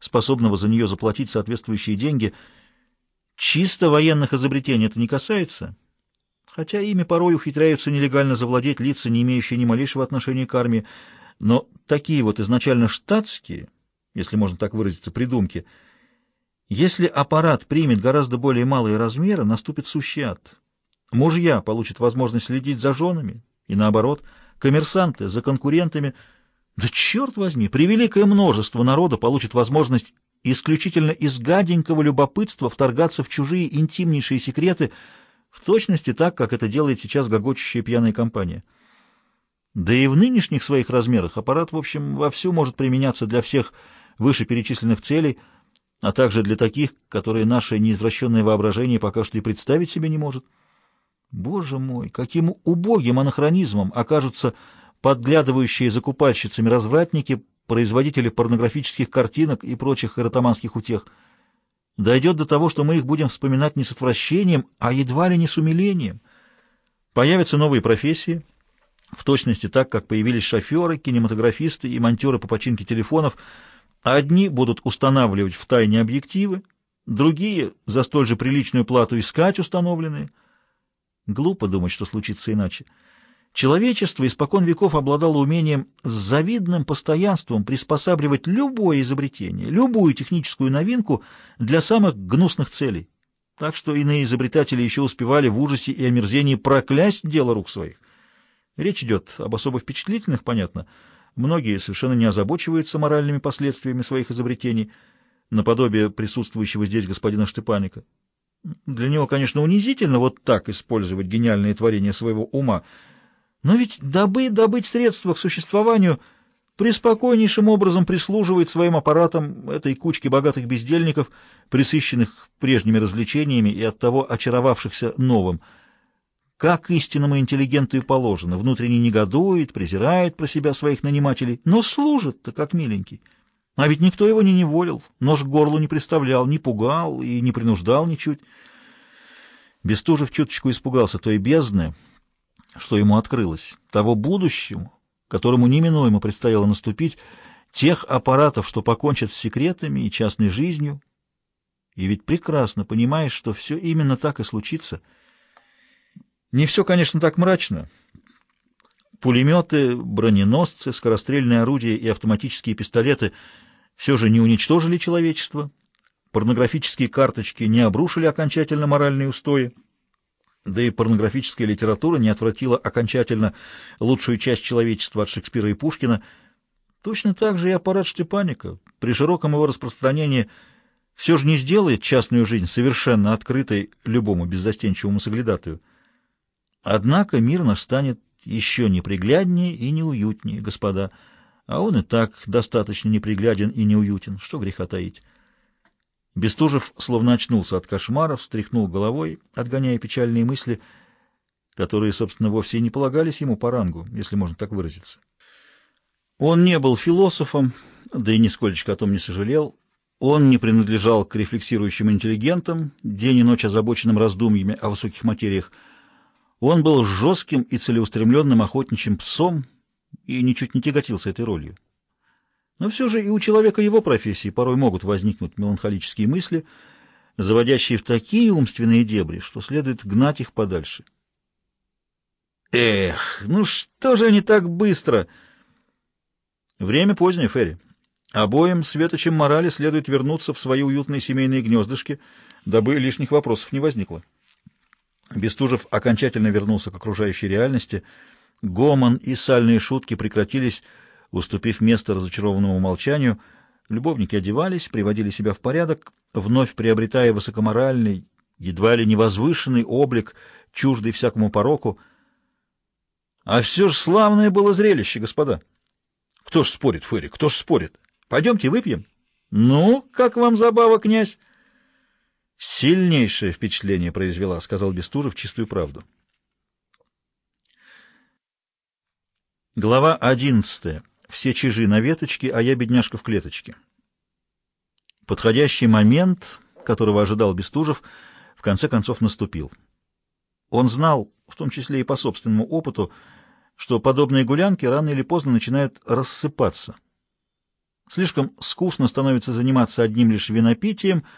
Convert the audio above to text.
способного за нее заплатить соответствующие деньги. Чисто военных изобретений это не касается, хотя ими порой ухитряются нелегально завладеть лица, не имеющие ни малейшего отношения к армии, но такие вот изначально штатские, если можно так выразиться, придумки, если аппарат примет гораздо более малые размеры, наступит сущий ад. Мужья получат возможность следить за женами, и наоборот, коммерсанты за конкурентами. Да черт возьми, превеликое множество народа получит возможность исключительно из гаденького любопытства вторгаться в чужие интимнейшие секреты, в точности так, как это делает сейчас гогочущая пьяная компания. Да и в нынешних своих размерах аппарат, в общем, вовсю может применяться для всех вышеперечисленных целей, а также для таких, которые наше неизвращенное воображение пока что и представить себе не может. Боже мой, каким убогим анахронизмом окажутся подглядывающие закупальщицами развратники, производители порнографических картинок и прочих эротоманских утех. Дойдет до того, что мы их будем вспоминать не с отвращением, а едва ли не с умилением. Появятся новые профессии, в точности так, как появились шоферы, кинематографисты и монтеры по починке телефонов. Одни будут устанавливать в тайне объективы, другие за столь же приличную плату искать установленные. Глупо думать, что случится иначе. Человечество испокон веков обладало умением с завидным постоянством приспосабливать любое изобретение, любую техническую новинку для самых гнусных целей. Так что иные изобретатели еще успевали в ужасе и омерзении проклясть дело рук своих. Речь идет об особо впечатлительных, понятно. Многие совершенно не озабочиваются моральными последствиями своих изобретений, наподобие присутствующего здесь господина Штепаника. Для него, конечно, унизительно вот так использовать гениальные творения своего ума, но ведь дабы добыть средства к существованию, преспокойнейшим образом прислуживает своим аппаратам этой кучке богатых бездельников, присыщенных прежними развлечениями и оттого очаровавшихся новым. Как истинному интеллигенту и положено, внутренне негодует, презирает про себя своих нанимателей, но служит-то как миленький. А ведь никто его не неволил, нож к горлу не приставлял, не пугал и не принуждал ничуть. Бестужев чуточку испугался той бездны, что ему открылось, того будущему, которому неминуемо предстояло наступить, тех аппаратов, что покончат с секретами и частной жизнью. И ведь прекрасно понимаешь, что все именно так и случится. Не все, конечно, так мрачно. Пулеметы, броненосцы, скорострельные орудия и автоматические пистолеты все же не уничтожили человечество, порнографические карточки не обрушили окончательно моральные устои, да и порнографическая литература не отвратила окончательно лучшую часть человечества от Шекспира и Пушкина. Точно так же и аппарат Штепаника при широком его распространении все же не сделает частную жизнь совершенно открытой любому беззастенчивому соглядатую. Однако мир наш станет еще непригляднее и неуютнее, господа, а он и так достаточно непригляден и неуютен, что греха таить. Бестужев словно очнулся от кошмаров, встряхнул головой, отгоняя печальные мысли, которые, собственно, вовсе не полагались ему по рангу, если можно так выразиться. Он не был философом, да и нисколечко о том не сожалел. Он не принадлежал к рефлексирующим интеллигентам, день и ночь озабоченным раздумьями о высоких материях, он был жестким и целеустремленным охотничьим псом и ничуть не тяготился этой ролью. Но все же и у человека его профессии порой могут возникнуть меланхолические мысли, заводящие в такие умственные дебри, что следует гнать их подальше. Эх, ну что же они так быстро? Время позднее, Ферри. Обоим светочем морали следует вернуться в свои уютные семейные гнездышки, дабы лишних вопросов не возникло. Бестужев окончательно вернулся к окружающей реальности. Гомон и сальные шутки прекратились, уступив место разочарованному молчанию. Любовники одевались, приводили себя в порядок, вновь приобретая высокоморальный, едва ли невозвышенный облик, чуждый всякому пороку. А все же славное было зрелище, господа. Кто ж спорит, Ферри, кто ж спорит? Пойдемте выпьем. Ну, как вам забава, князь? Сильнейшее впечатление произвела, сказал Бестужев чистую правду. Глава одиннадцатая. Все чижи на веточке, а я бедняжка в клеточке. Подходящий момент, которого ожидал Бестужев, в конце концов наступил. Он знал, в том числе и по собственному опыту, что подобные гулянки рано или поздно начинают рассыпаться. Слишком скучно становится заниматься одним лишь винопитием —